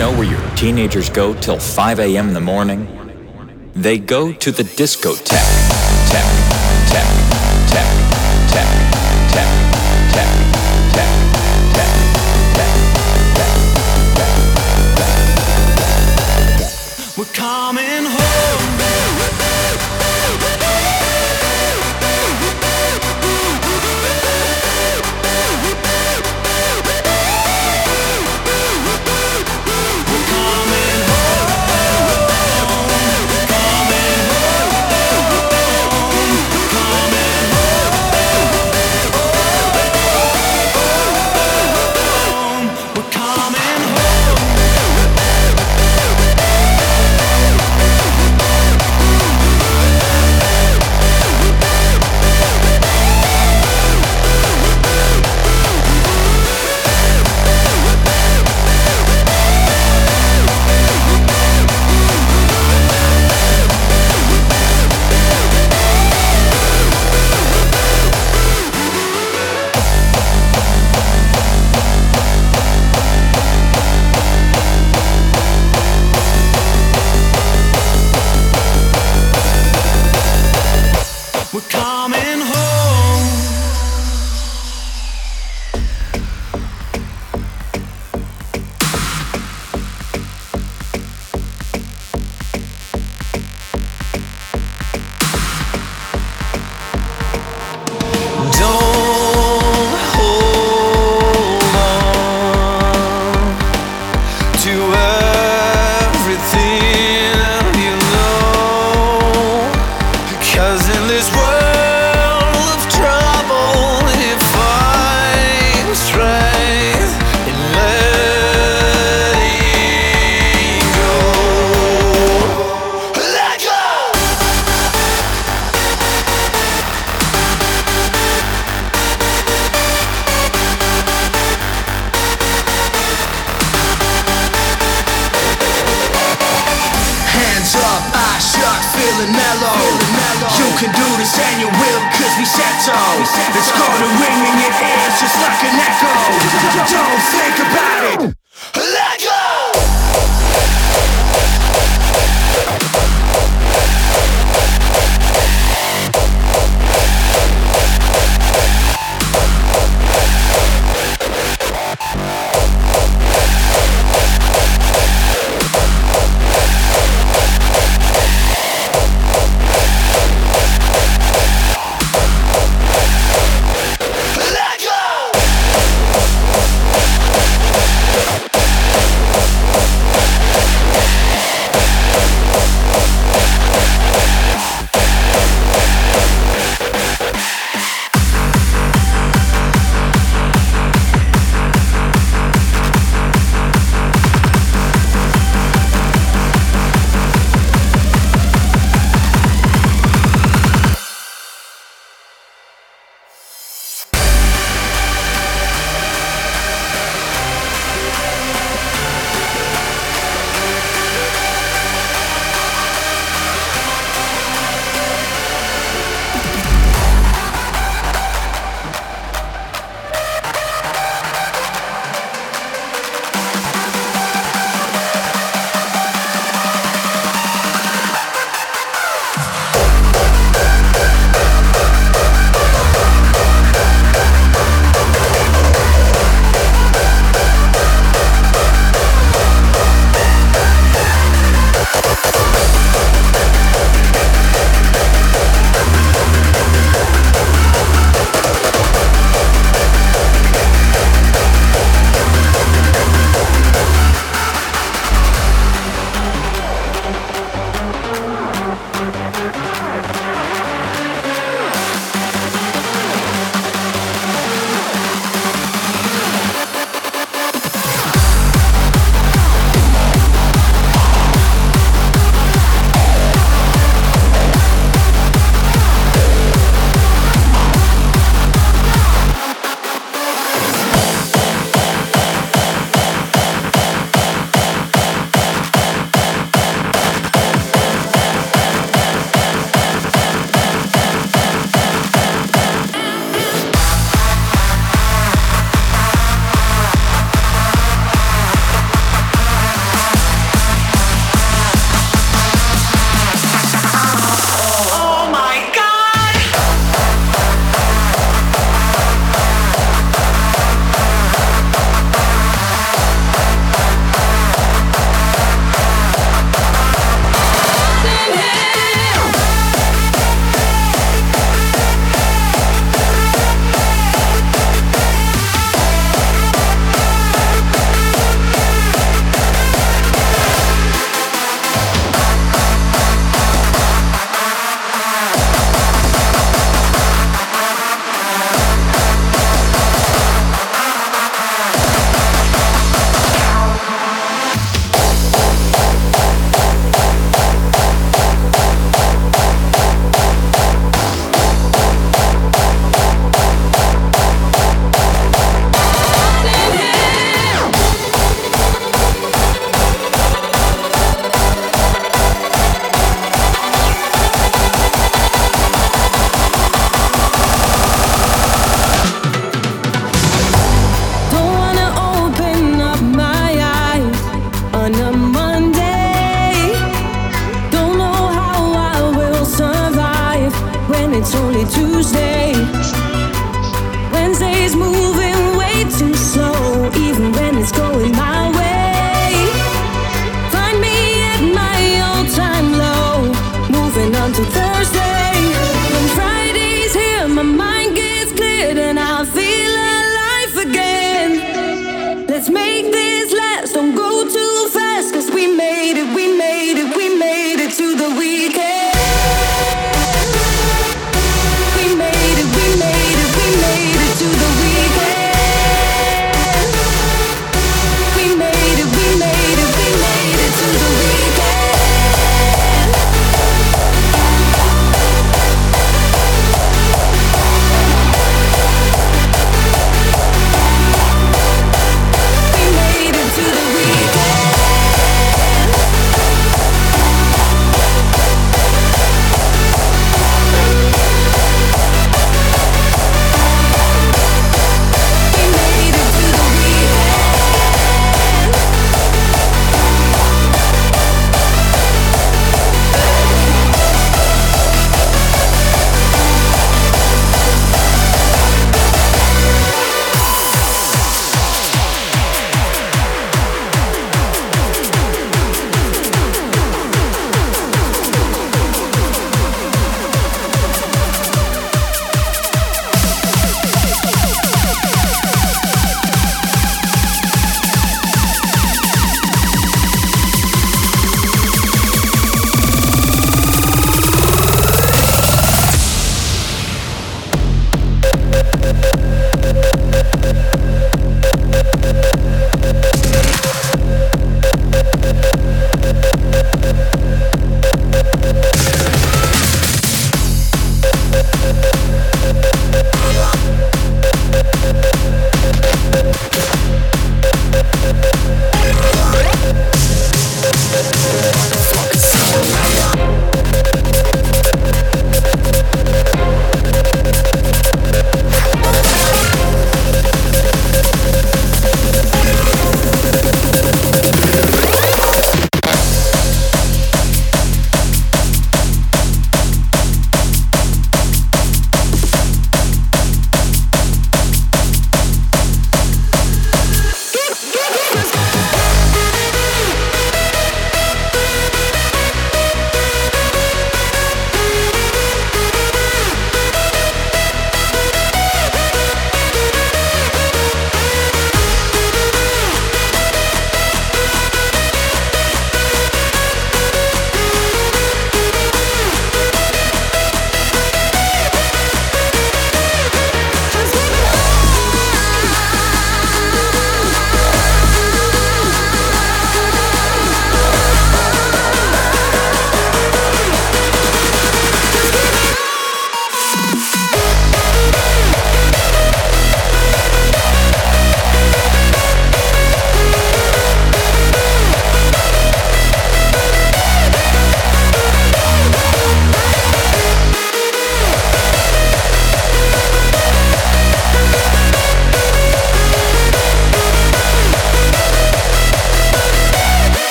know where your teenagers go till 5 a.m. in the morning? They go to the discotheque. Tech, tech, tech, tech, tech, tech, tech, tech, tech, We're coming home.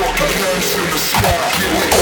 Fucking hands in the sky.